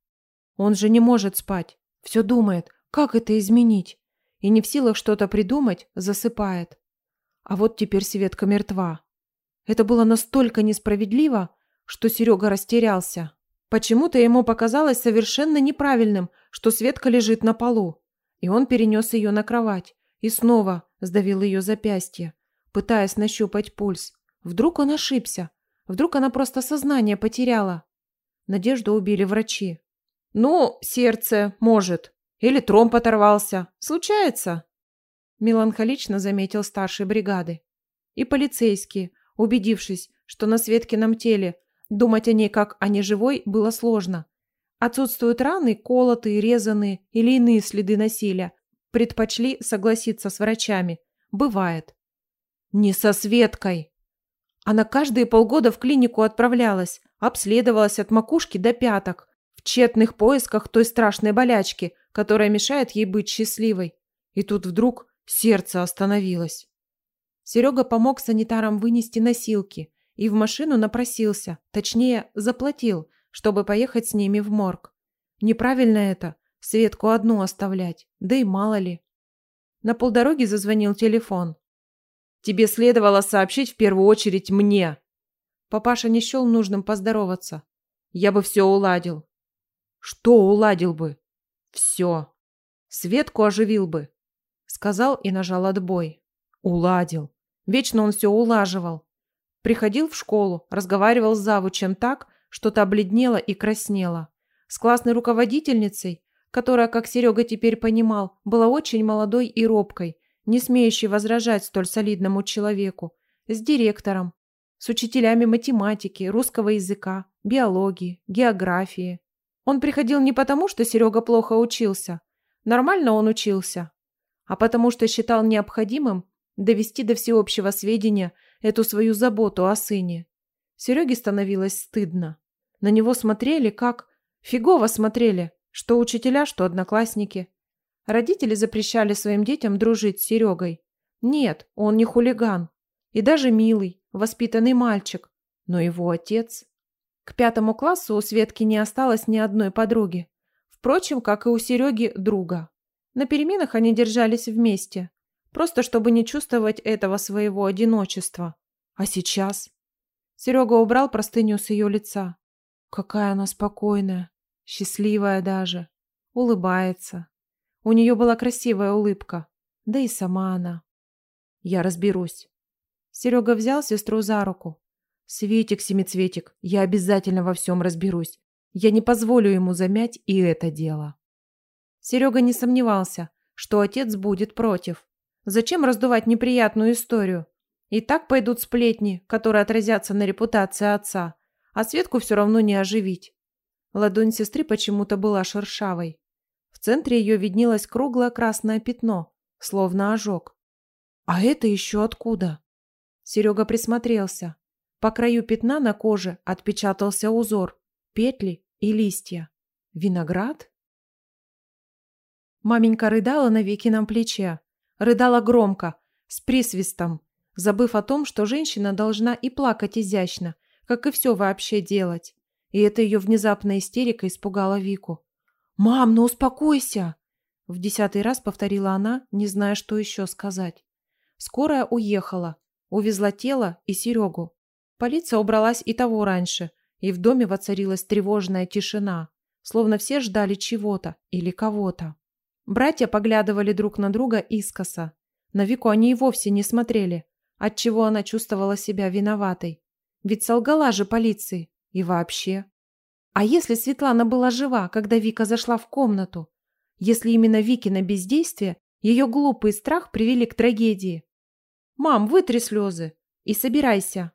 A: Он же не может спать. Все думает, как это изменить. И не в силах что-то придумать, засыпает. А вот теперь Светка мертва. Это было настолько несправедливо, что Серега растерялся. Почему-то ему показалось совершенно неправильным, что Светка лежит на полу. И он перенес ее на кровать и снова сдавил ее запястье, пытаясь нащупать пульс. Вдруг он ошибся. Вдруг она просто сознание потеряла. Надежду убили врачи. «Ну, сердце, может. Или тромб оторвался. Случается?» Меланхолично заметил старший бригады. И полицейские, убедившись, что на Светкином теле Думать о ней как о неживой было сложно. Отсутствуют раны, колотые, резанные или иные следы насилия. Предпочли согласиться с врачами. Бывает. Не со Светкой. Она каждые полгода в клинику отправлялась, обследовалась от макушки до пяток, в тщетных поисках той страшной болячки, которая мешает ей быть счастливой. И тут вдруг сердце остановилось. Серега помог санитарам вынести носилки – и в машину напросился, точнее, заплатил, чтобы поехать с ними в морг. Неправильно это, Светку одну оставлять, да и мало ли. На полдороги зазвонил телефон. «Тебе следовало сообщить в первую очередь мне!» Папаша не счел нужным поздороваться. «Я бы все уладил». «Что уладил бы?» «Все. Светку оживил бы», — сказал и нажал отбой. «Уладил. Вечно он все улаживал. Приходил в школу, разговаривал с завучем так, что та бледнела и краснела. С классной руководительницей, которая, как Серега теперь понимал, была очень молодой и робкой, не смеющей возражать столь солидному человеку, с директором, с учителями математики, русского языка, биологии, географии. Он приходил не потому, что Серега плохо учился. Нормально он учился. А потому что считал необходимым довести до всеобщего сведения – эту свою заботу о сыне. Сереге становилось стыдно. На него смотрели как... Фигово смотрели, что учителя, что одноклассники. Родители запрещали своим детям дружить с Серегой. Нет, он не хулиган. И даже милый, воспитанный мальчик. Но его отец... К пятому классу у Светки не осталось ни одной подруги. Впрочем, как и у Сереги, друга. На переменах они держались вместе. Просто чтобы не чувствовать этого своего одиночества. А сейчас? Серега убрал простыню с ее лица. Какая она спокойная, счастливая даже. Улыбается. У нее была красивая улыбка. Да и сама она. Я разберусь. Серега взял сестру за руку. Светик, семицветик, я обязательно во всем разберусь. Я не позволю ему замять и это дело. Серега не сомневался, что отец будет против, Зачем раздувать неприятную историю? И так пойдут сплетни, которые отразятся на репутации отца, а Светку все равно не оживить. Ладонь сестры почему-то была шершавой. В центре ее виднелось круглое красное пятно, словно ожог. «А это еще откуда?» Серега присмотрелся. По краю пятна на коже отпечатался узор, петли и листья. «Виноград?» Маменька рыдала на Викином плече, рыдала громко, с присвистом, забыв о том, что женщина должна и плакать изящно, как и все вообще делать. И это ее внезапная истерика испугала Вику. «Мам, ну успокойся!» В десятый раз повторила она, не зная, что еще сказать. Скорая уехала, увезла тело и Серегу. Полиция убралась и того раньше, и в доме воцарилась тревожная тишина, словно все ждали чего-то или кого-то. Братья поглядывали друг на друга искоса. На Вику они и вовсе не смотрели, отчего она чувствовала себя виноватой. Ведь солгала же полиции. И вообще. А если Светлана была жива, когда Вика зашла в комнату? Если именно Викина бездействие, ее глупый страх привели к трагедии. «Мам, вытри слезы и собирайся».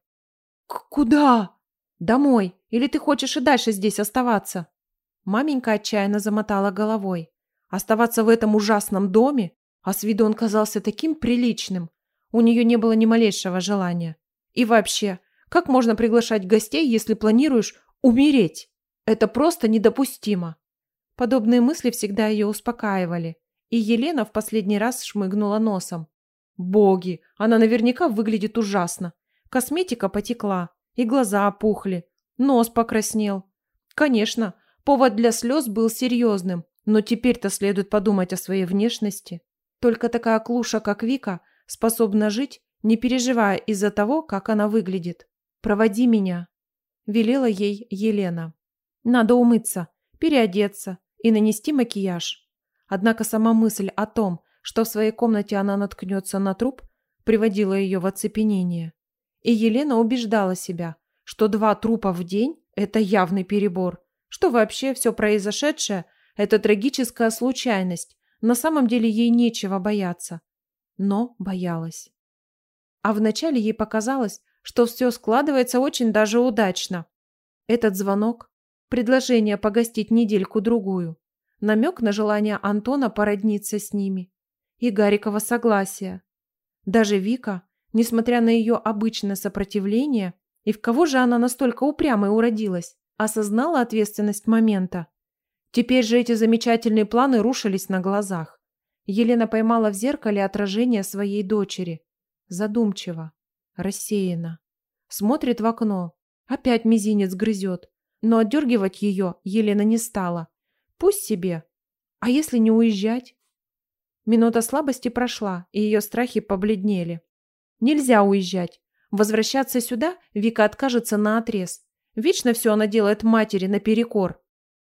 A: К «Куда?» «Домой. Или ты хочешь и дальше здесь оставаться?» Маменька отчаянно замотала головой. Оставаться в этом ужасном доме? А с виду он казался таким приличным. У нее не было ни малейшего желания. И вообще, как можно приглашать гостей, если планируешь умереть? Это просто недопустимо. Подобные мысли всегда ее успокаивали. И Елена в последний раз шмыгнула носом. Боги, она наверняка выглядит ужасно. Косметика потекла, и глаза опухли, нос покраснел. Конечно, повод для слез был серьезным, но теперь-то следует подумать о своей внешности. Только такая клуша, как Вика, способна жить, не переживая из-за того, как она выглядит. «Проводи меня», – велела ей Елена. «Надо умыться, переодеться и нанести макияж». Однако сама мысль о том, что в своей комнате она наткнется на труп, приводила ее в оцепенение. И Елена убеждала себя, что два трупа в день – это явный перебор, что вообще все произошедшее – это трагическая случайность. На самом деле ей нечего бояться. Но боялась. А вначале ей показалось, что все складывается очень даже удачно. Этот звонок, предложение погостить недельку-другую, намек на желание Антона породниться с ними и Гарикова согласия. Даже Вика, несмотря на ее обычное сопротивление, и в кого же она настолько упрямой уродилась, осознала ответственность момента. Теперь же эти замечательные планы рушились на глазах. Елена поймала в зеркале отражение своей дочери. Задумчиво, рассеяно, Смотрит в окно. Опять мизинец грызет. Но отдергивать ее Елена не стала. Пусть себе. А если не уезжать? Минута слабости прошла, и ее страхи побледнели. Нельзя уезжать. Возвращаться сюда Вика откажется наотрез. Вечно все она делает матери наперекор.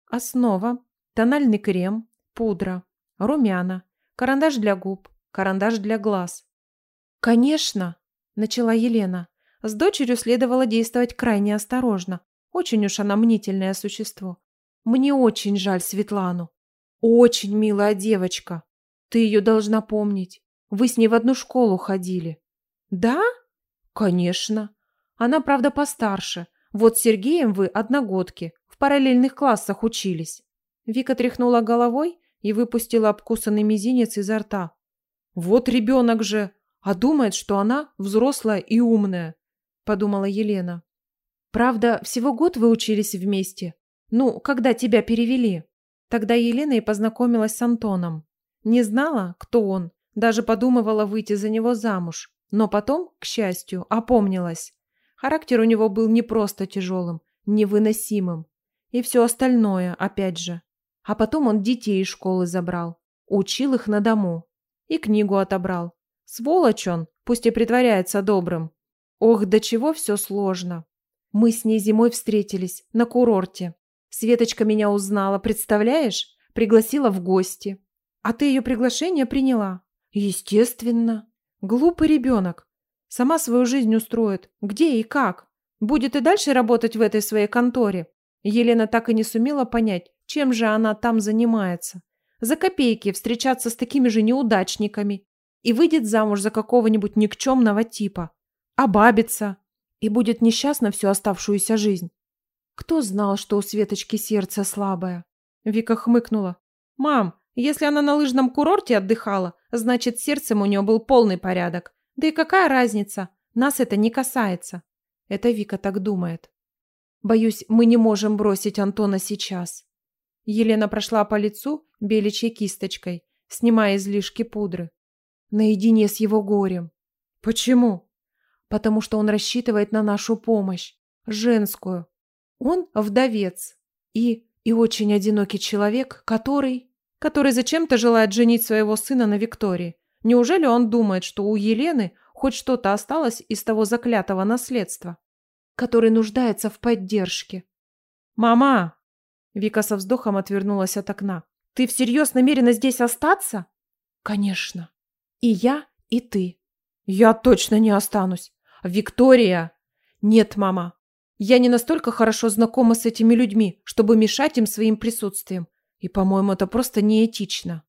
A: Основа, тональный крем, пудра, румяна, карандаш для губ, карандаш для глаз. «Конечно!» – начала Елена. С дочерью следовало действовать крайне осторожно. Очень уж она мнительное существо. Мне очень жаль Светлану. Очень милая девочка. Ты ее должна помнить. Вы с ней в одну школу ходили. Да? Конечно. Она, правда, постарше. Вот с Сергеем вы одногодки в параллельных классах учились. Вика тряхнула головой и выпустила обкусанный мизинец изо рта. Вот ребенок же, а думает, что она взрослая и умная, подумала Елена. Правда, всего год вы учились вместе. Ну, когда тебя перевели. Тогда Елена и познакомилась с Антоном. Не знала, кто он, даже подумывала выйти за него замуж. Но потом, к счастью, опомнилась. Характер у него был не просто тяжелым, невыносимым и все остальное, опять же. А потом он детей из школы забрал, учил их на дому и книгу отобрал. Сволочь он, пусть и притворяется добрым. Ох, до чего все сложно. Мы с ней зимой встретились на курорте. Светочка меня узнала, представляешь? Пригласила в гости. А ты ее приглашение приняла? Естественно. Глупый ребенок. Сама свою жизнь устроит. Где и как? Будет и дальше работать в этой своей конторе. Елена так и не сумела понять, чем же она там занимается. За копейки встречаться с такими же неудачниками и выйдет замуж за какого-нибудь никчемного типа, обабится и будет несчастна всю оставшуюся жизнь. Кто знал, что у Светочки сердце слабое? Вика хмыкнула. «Мам, если она на лыжном курорте отдыхала, значит, сердцем у нее был полный порядок. Да и какая разница? Нас это не касается». Это Вика так думает. Боюсь, мы не можем бросить Антона сейчас». Елена прошла по лицу беличьей кисточкой, снимая излишки пудры. Наедине с его горем. «Почему?» «Потому что он рассчитывает на нашу помощь. Женскую. Он вдовец. И... и очень одинокий человек, который... который зачем-то желает женить своего сына на Виктории. Неужели он думает, что у Елены хоть что-то осталось из того заклятого наследства?» который нуждается в поддержке. «Мама!» Вика со вздохом отвернулась от окна. «Ты всерьез намерена здесь остаться?» «Конечно. И я, и ты». «Я точно не останусь. Виктория!» «Нет, мама. Я не настолько хорошо знакома с этими людьми, чтобы мешать им своим присутствием. И, по-моему, это просто неэтично».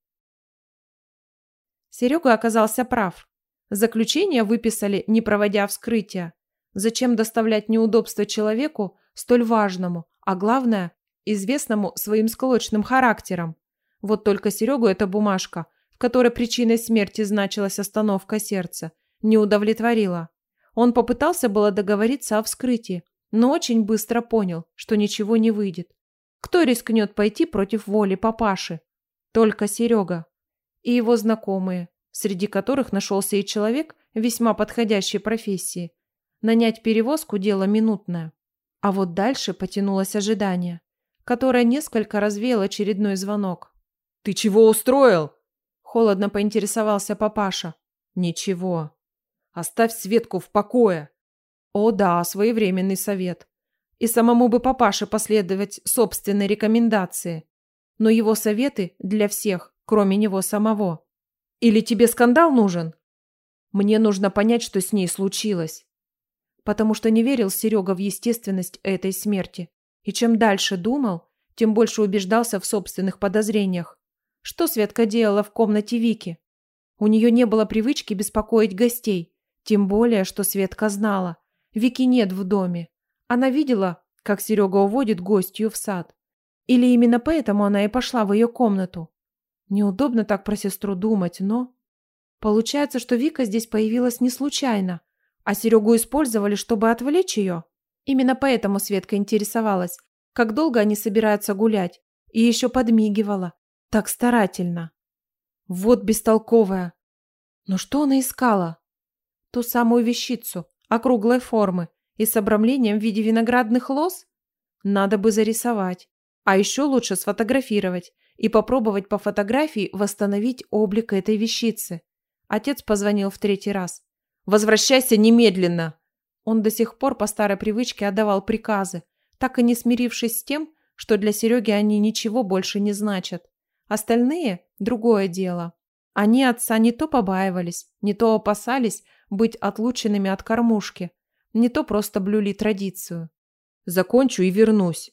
A: Серега оказался прав. Заключение выписали, не проводя вскрытия. Зачем доставлять неудобства человеку, столь важному, а главное, известному своим склочным характером? Вот только Серегу эта бумажка, в которой причиной смерти значилась остановка сердца, не удовлетворила. Он попытался было договориться о вскрытии, но очень быстро понял, что ничего не выйдет. Кто рискнет пойти против воли папаши? Только Серега. И его знакомые, среди которых нашелся и человек весьма подходящей профессии, Нанять перевозку – дело минутное. А вот дальше потянулось ожидание, которое несколько развеяло очередной звонок.
B: «Ты чего устроил?»
A: – холодно поинтересовался папаша.
B: «Ничего. Оставь Светку в покое».
A: «О да, своевременный совет. И самому бы папаше последовать собственной рекомендации. Но его советы для всех, кроме него самого. Или тебе скандал нужен?» «Мне нужно понять, что с ней случилось потому что не верил Серега в естественность этой смерти. И чем дальше думал, тем больше убеждался в собственных подозрениях. Что Светка делала в комнате Вики? У нее не было привычки беспокоить гостей, тем более, что Светка знала. Вики нет в доме. Она видела, как Серега уводит гостью в сад. Или именно поэтому она и пошла в ее комнату. Неудобно так про сестру думать, но... Получается, что Вика здесь появилась не случайно. А Серегу использовали, чтобы отвлечь ее. Именно поэтому Светка интересовалась, как долго они собираются гулять, и еще подмигивала. Так старательно. Вот бестолковая. Но что она искала? Ту самую вещицу, округлой формы и с обрамлением в виде виноградных лоз? Надо бы зарисовать. А еще лучше сфотографировать и попробовать по фотографии восстановить облик этой вещицы. Отец позвонил в третий раз. Возвращайся немедленно!» Он до сих пор по старой привычке отдавал приказы, так и не смирившись с тем, что для Сереги они ничего больше не значат. Остальные – другое дело. Они отца не то побаивались, не то опасались быть отлученными от кормушки, не то просто блюли традицию. «Закончу и вернусь».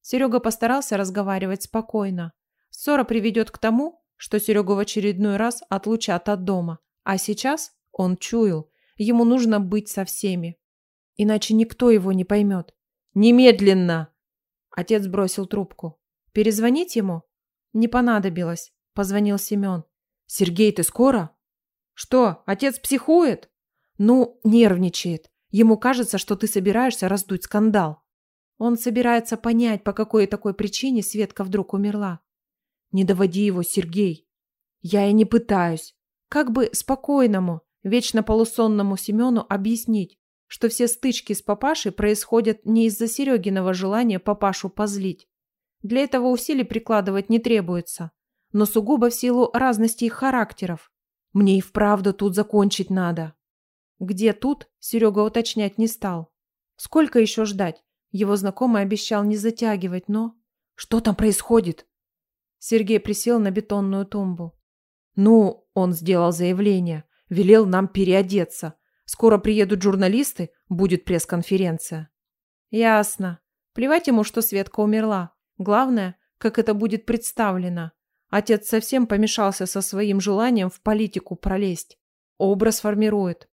A: Серега постарался разговаривать спокойно. Ссора приведет к тому, что Серегу в очередной раз отлучат от дома. А сейчас он чуял, Ему нужно быть со всеми. Иначе никто его не поймет. Немедленно! Отец бросил трубку. Перезвонить ему? Не понадобилось. Позвонил Семен. Сергей, ты скоро? Что, отец психует? Ну, нервничает. Ему кажется, что ты собираешься раздуть скандал. Он собирается понять, по какой такой причине Светка вдруг умерла. Не доводи его, Сергей. Я и не пытаюсь. Как бы спокойному вечно полусонному Семену объяснить, что все стычки с папашей происходят не из-за Серегиного желания папашу позлить. Для этого усилий прикладывать не требуется, но сугубо в силу разности их характеров. Мне и вправду тут закончить надо. Где тут, Серега уточнять не стал. Сколько еще ждать? Его знакомый обещал не затягивать, но... Что там происходит? Сергей присел на бетонную тумбу.
B: Ну, он сделал заявление велел нам переодеться. Скоро приедут журналисты, будет пресс-конференция.
A: Ясно. Плевать ему, что Светка умерла. Главное, как это будет представлено. Отец совсем помешался со своим желанием в политику пролезть. Образ формирует.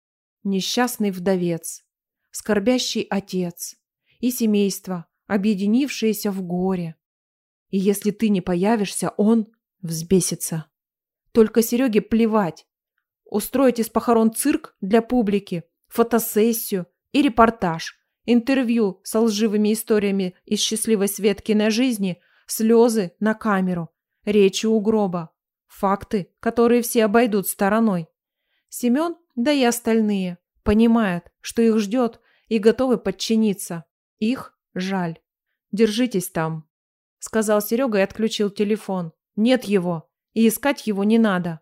A: Несчастный вдовец, скорбящий отец и семейство, объединившееся в горе. И если ты не появишься, он взбесится. Только Сереге плевать, Устроить из похорон цирк для публики, фотосессию и репортаж, интервью с лживыми историями из счастливой Светкиной жизни, слезы на камеру, речи у гроба, факты, которые все обойдут стороной. Семен, да и остальные, понимают, что их ждет и готовы подчиниться. Их жаль. Держитесь там, сказал Серега и отключил телефон. Нет его, и искать его не надо.